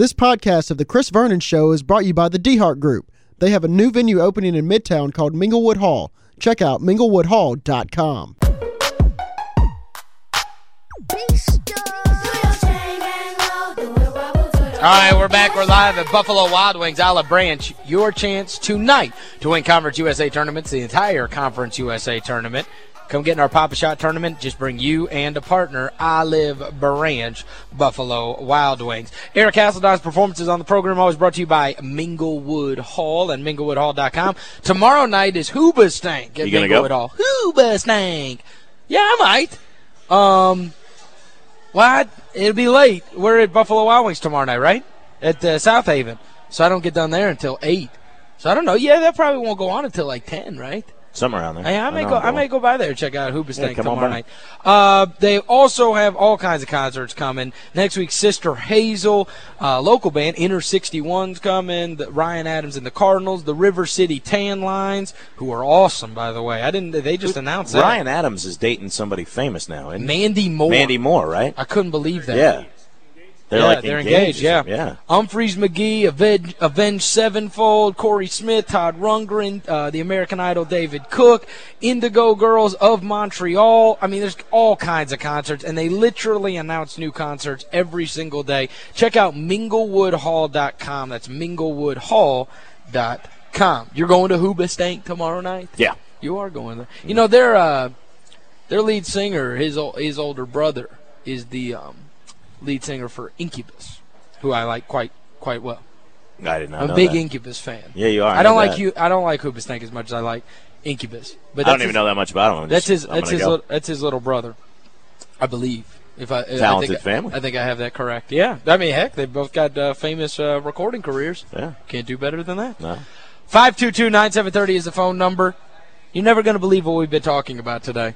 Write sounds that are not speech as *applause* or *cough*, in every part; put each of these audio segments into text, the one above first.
This podcast of The Chris Vernon Show is brought to you by the DeHart Group. They have a new venue opening in Midtown called Minglewood Hall. Check out minglewoodhall.com. All right, we're back. We're live at Buffalo Wild Wings, Olive Branch. Your chance tonight to win Conference USA tournaments, the entire Conference USA tournament. Come get in our Pop-A-Shot tournament. Just bring you and a partner, Olive Branch, Buffalo Wild Wings. Eric Hasseltine's performances on the program always brought to you by Minglewood Hall and minglewoodhall.com. Tomorrow night is Hoobastank at You gonna Minglewood go? Hall. Hoobastank. Yeah, I might. Um, what? It'll be late. We're at Buffalo Wild Wings tomorrow night, right? At uh, South Haven. So I don't get done there until 8. So I don't know. Yeah, that probably won't go on until like 10, right? Somewhere around there. Hey, I may go. I may go by there and check out Hoobastank Yeah, come on tomorrow night. Uh, they also have all kinds of concerts coming next week. Sister Hazel, uh, local band Inner 61's coming. The, Ryan Adams and the Cardinals, the River City Tan Lines, who are awesome by the way. I didn't. They just announced that. Ryan Adams is dating somebody famous now, isn't? Mandy Moore. Mandy Moore, right? I couldn't believe that. Yeah. They're yeah, like they're engaged. engaged. yeah. Yeah. Umphrey's McGee, Avenged, Avenged Sevenfold, Corey Smith, Todd Rundgren, uh, the American Idol David Cook, Indigo Girls of Montreal. I mean, there's all kinds of concerts, and they literally announce new concerts every single day. Check out minglewoodhall.com. That's minglewoodhall.com. You're going to Hoobastank tomorrow night? Yeah. You are going there. You know, their uh, their lead singer, his his older brother, is the um, lead singer for Incubus, who I like quite quite well. I did not I'm know a big that. Incubus fan. Yeah, you are. I, don't like that. you. I don't like Hoobastank as much as I like Incubus. But I don't that's even his, know that much about him. I'm That's just- his. I'm That's his. go. Little, that's his little brother, I believe. If I, I Talented think, family. I think I have that correct. Yeah. I mean, heck, they've both got uh, famous uh, recording careers. Yeah. Can't do better than that. No. 522-9730 is the phone number. You're never going to believe what we've been talking about today.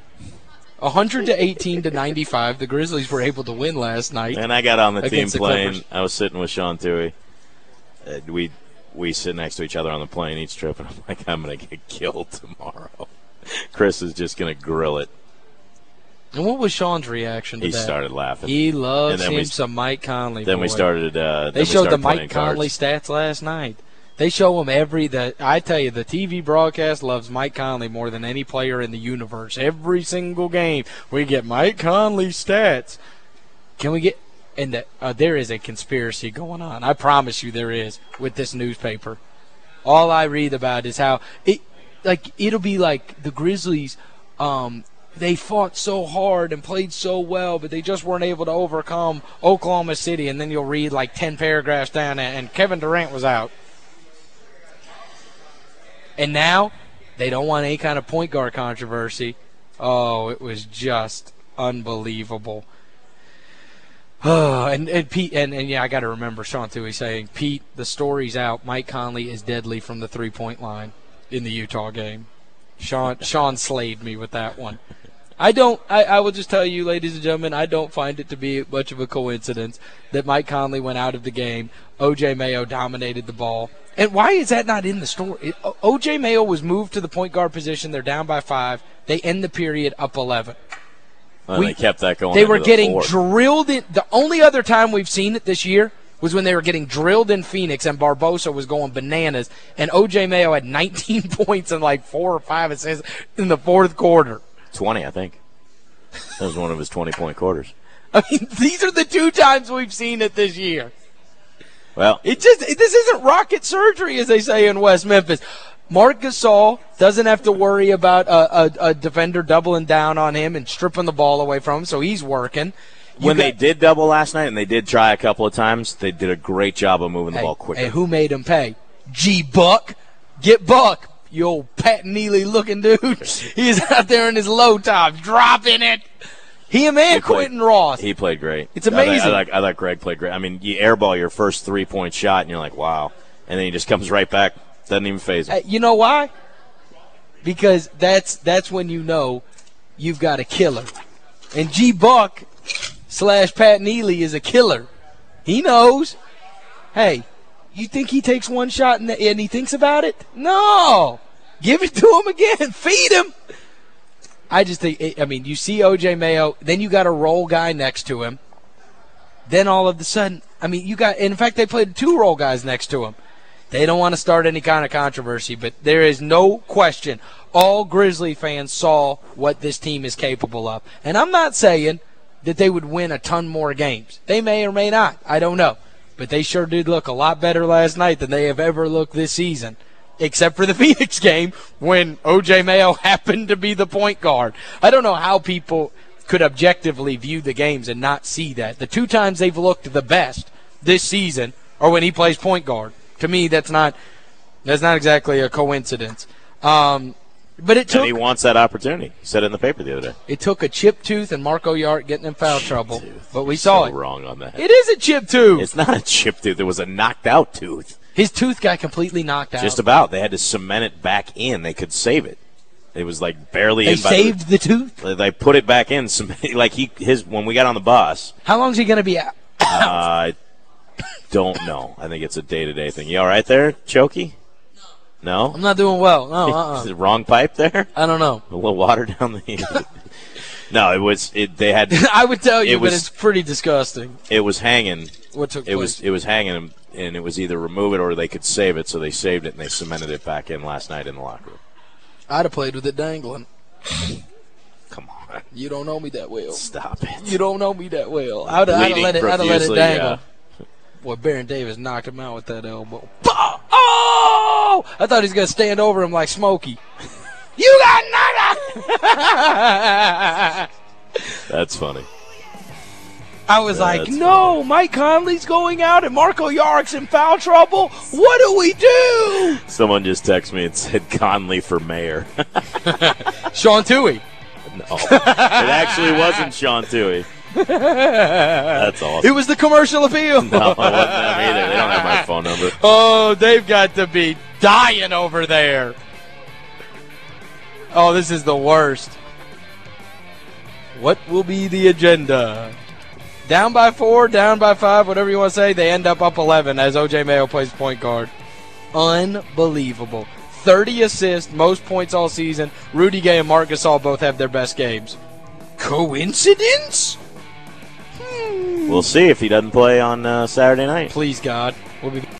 100 to 18 to 95. The Grizzlies were able to win last night. And I got on the team Against the plane. I was sitting with Sean Tuohy. Uh, we we sit next to each other on the plane each trip, and I'm like, I'm going to get killed tomorrow. *laughs* Chris is just going to grill it. And what was Sean's reaction to He that? started laughing. He loves him we- some Mike Conley. then we started. Uh, They showed the Mike Conley cards. stats last night. They show him every that I tell you the TV broadcast loves Mike Conley more than any player in the universe. Every single game we get Mike Conley stats. Can we get and that uh, there is a conspiracy going on. I promise you there is with this newspaper. All I read about is how it like it'll be like the Grizzlies um they fought so hard and played so well, but they just weren't able to overcome Oklahoma City. And then you'll read like 10 paragraphs down, and Kevin Durant was out. And now they don't want any kind of point guard controversy. Oh, it was just unbelievable. Oh, *sighs* and, and Pete and, and yeah, I got to remember Sean Tuohy saying, Pete, the story's out. Mike Conley is deadly from the three point line in the Utah game. Sean Sean slayed me with that one. I don't. I, I will just tell you, ladies and gentlemen, I don't find it to be much of a coincidence that Mike Conley went out of the game. OJ Mayo dominated the ball, and why is that not in the story? OJ Mayo was moved to the point guard position. They're down by five. They end the period up eleven. And we- they kept that going. They were the getting fourth. drilled in. The only other time we've seen it this year was when they were getting drilled in Phoenix and Barbosa was going bananas, and OJ Mayo had 19 *laughs* points and like four or five assists in the fourth quarter. 20, I think. That was one of his 20 point quarters. I mean, these are the two times we've seen it this year. Well, It just this isn't rocket surgery, as they say in West Memphis. Marc Gasol doesn't have to worry about a, a, a defender doubling down on him and stripping the ball away from him, so he's working. You when they did double last night, and they did try a couple of times, they did a great job of moving the hey, ball quicker. hey, who made him pay? G Buck, get Buck, you old Pat Neely looking dude. *laughs* He's out there in his low top, dropping it. He and man played- Quinton Ross. He played great. It's I amazing. I like, I like Greg played great. I mean, you airball your first three point shot, and you're like, wow, and then he just comes right back. Doesn't even phase him. Uh, you know why? Because that's that's when you know you've got a killer. And G Buck slash Pat Neely is a killer. He knows. Hey, you think he takes one shot and, and he thinks about it? No. Give it to him again. *laughs* Feed him. I just think, I mean, you see OJ Mayo, then you got a roll guy next to him. Then all of a sudden, I mean, you got. In fact, they played two role guys next to him. They don't want to start any kind of controversy, but there is no question. All Grizzly fans saw what this team is capable of, and I'm not saying that they would win a ton more games. They may or may not. I don't know, but they sure did look a lot better last night than they have ever looked this season except for the *laughs* Phoenix game when O.J. Mayo *laughs* happened to be the point guard. I don't know how people could objectively view the games and not see that. The two times they've looked the best this season are when he plays point guard. To me, that's not that's not exactly a coincidence. Um, but it took. And he wants that opportunity. He said it in the paper the other day. It took a chip tooth and Marko Jaric getting in foul Chip trouble, tooth. but we You're saw so it. wrong on that. It is a chip tooth. It's not a chip tooth. It was a knocked out tooth. His tooth got completely knocked out. Just about. They had to cement it back in. They could save it. It was like barely they in. saved the tooth. The, they put it back in. *laughs* Some like he his when we got on the bus. How long is he going to be out? Uh, I don't know. I think it's a day to day thing. You all right there, Chokey? No. No. I'm not doing well. No, *laughs* uh-uh. Is it wrong pipe there? I don't know. A little water down the. *laughs* no, it was. It they had. *laughs* I would tell you, It was- but it's pretty disgusting It was hanging. what took It place. was. It was hanging, and it was either remove it or they could save it. So they saved it and they cemented it back in last night in the locker room. I'd have played with it dangling. Come on, You don't know me that well. stop it. You don't know me that well. I'd, I'd have let it. I'd have let it dangle. yeah. Boy, Baron Davis knocked him out with that elbow. Oh! I thought he was gonna stand over him like Smokey. *laughs* You got. *laughs* That's funny. I was like, no, Mike Conley's going out and Marko Jaric's in foul trouble. What do we do? Someone just texted me and said Conley for mayor. *laughs* Sean Tuohy. no, it actually wasn't Sean Tuohy. That's awesome. It was the commercial appeal. *laughs* No, it wasn't them either. They don't have my phone number. Oh, they've got to be dying over there. Oh, this is the worst. What will be the agenda? Down by four, down by five, whatever you want to say. They end up up 11 as O.J. Mayo plays point guard. Unbelievable. 30 assists, most points all season. Rudy Gay and Marc Gasol both have their best games. Coincidence? We'll see if he doesn't play on uh, Saturday night. Please, God. We'll be